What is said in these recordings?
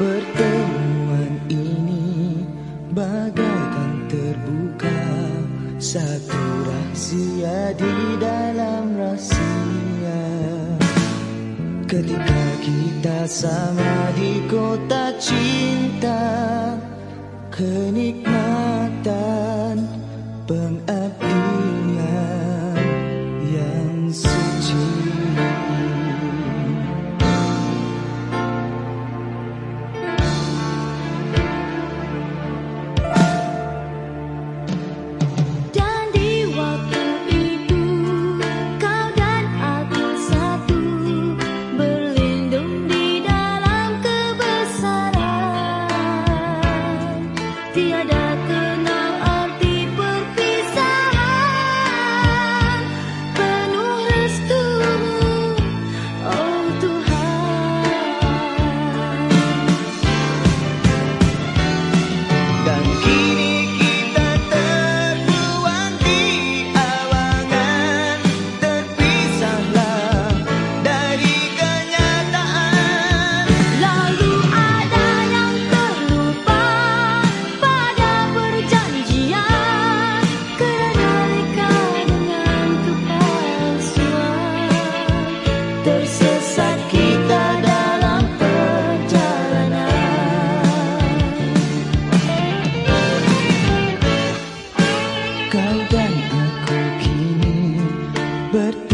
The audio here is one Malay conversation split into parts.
Pertemuan ini bagaikan terbuka. Satu rahsia di dalam rahsia Ketika kita sama di kota cinta Kenikmatan but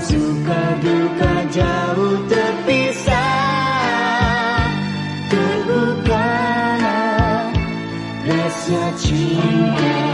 suka duka jauh terpisah. Terbuka rahasia cinta